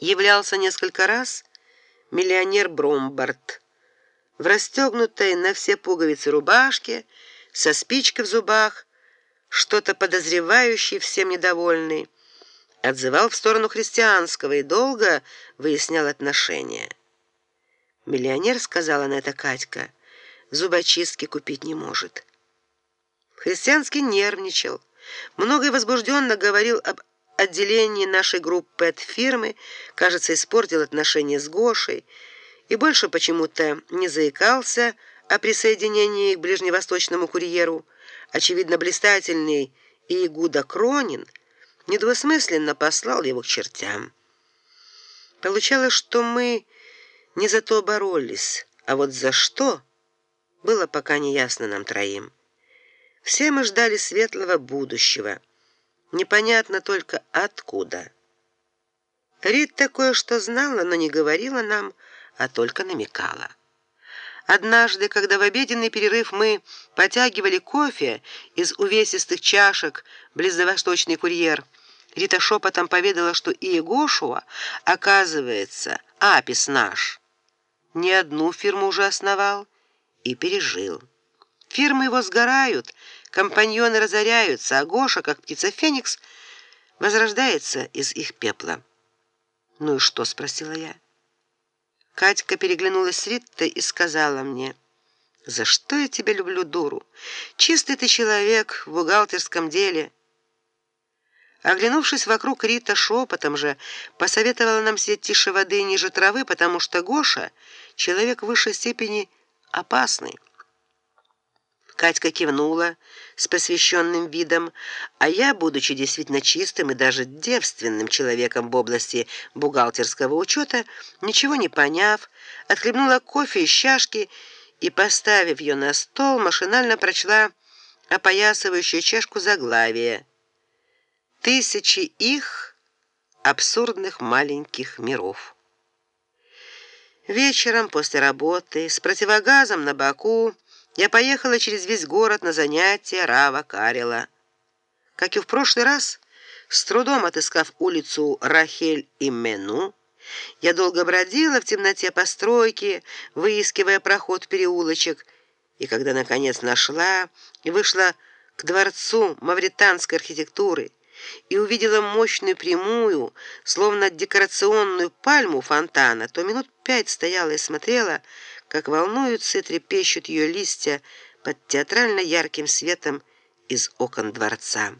являлся несколько раз миллионер Бромбард в расстегнутой на все пуговицы рубашке, со спичкой в зубах, что-то подозревающий, всем недовольный, отзывал в сторону христианского и долго выяснял отношения. Миллионер сказала на это Катька: "Зубочистки купить не может". Христианский нервничал, много и возбужденно говорил об отделении нашей группы от фирмы, кажется, испортил отношения с Гошей и больше почему-то не заикался о присоединении к ближневосточному курьеру. Очевидно, блистательный Иегуда Кронин недвусмысленно послал его к чертям. Получалось, что мы не за то боролись, а вот за что было пока не ясно нам троим. Все мы ждали светлого будущего. Непонятно только откуда. Рит такое что знала, но не говорила нам, а только намекала. Однажды, когда в обеденный перерыв мы потягивали кофе из увесистых чашек, близовосточный курьер, Рита шепотом поведала, что и Егошуа, оказывается, апис наш, не одну фирму уже основал и пережил. Фирмы его сгорают, компаньоны разоряются, а Гоша, как птица Феникс, возрождается из их пепла. Ну и что, спросила я. Катька переглянулась с Риттой и сказала мне: "За что я тебя люблю, дуру? Чистый ты человек в бухгалтерском деле". Оглянувшись вокруг, Рита шепотом же посоветовала нам сидеть тише воды ниже травы, потому что Гоша человек в высшей степени опасный. Катька кивнула с посвященным видом, а я, будучи действительно чистым и даже девственным человеком в области бухгалтерского учета, ничего не поняв, отхлебнула кофе из чашки и, поставив ее на стол, машинально прочла опоясывающую чашку заглавие: Тысячи их абсурдных маленьких миров. Вечером после работы с противогазом на боку я поехала через весь город на занятия Рава Карела. Как и в прошлый раз, с трудом отыскав улицу Рахель и Мену, я долго бродила в темноте постройки, выискивая проход переулочек, и когда наконец нашла и вышла к дворцу мавританской архитектуры и увидела мощную прямую, словно декорационную пальму фонтана, то минут пять стояла и смотрела, как волнуются и трепещут ее листья под театрально ярким светом из окон дворца.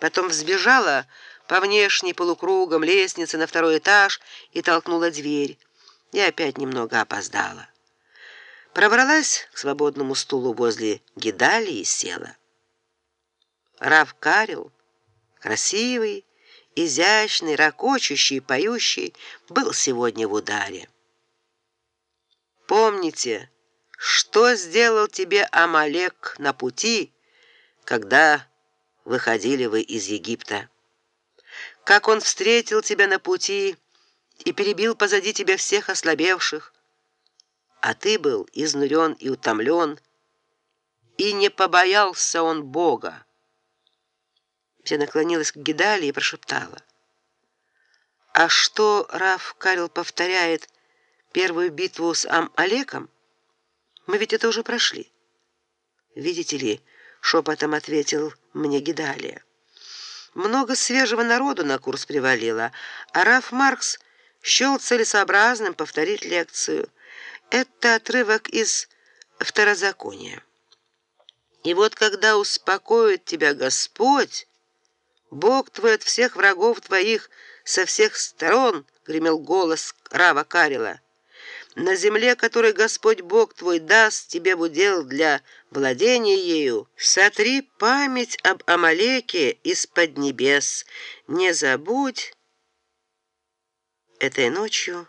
Потом взбежала по внешней полукругом лестнице на второй этаж и толкнула дверь. И опять немного опоздала. Пробралась к свободному стулу возле Гидали и села. Рав Карил, красивый, изящный, ракочущий, поющий, был сегодня в ударе. Помните, что сделал тебе Амалек на пути, когда выходили вы из Египта? Как он встретил тебя на пути и перебил позади тебя всех ослабевших, а ты был изнурен и утомлен, и не побоялся он Бога. Я наклонилась к Гидали и прошептала: "А что Раф Карил повторяет первую битву с Ам-Алеком? Мы ведь это уже прошли. Видите ли, шепотом ответил мне Гидалия. Много свежего народу на курс привалило, а Раф Маркс счел целесообразным повторить лекцию. Это отрывок из Второзакония. И вот когда успокоит тебя Господь, Бог твой от всех врагов твоих со всех сторон, гремел голос Рава Карила на земле, которой Господь Бог твой даст тебе в удел для владения ею, сотри память об Амалеке из-под небес. Не забудь. Этой ночью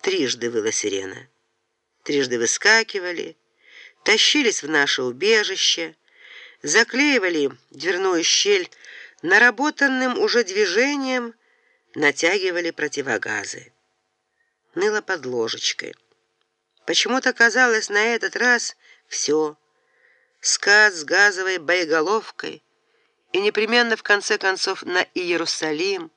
трижды выла сирена. Трижды выскакивали, тащились в наше убежище, заклеивали дверную щель наработанным уже движением, натягивали противогазы. Ныла под ложечкой. Почему-то казалось на этот раз все скат с газовой боеголовкой и непременно в конце концов на Иерусалим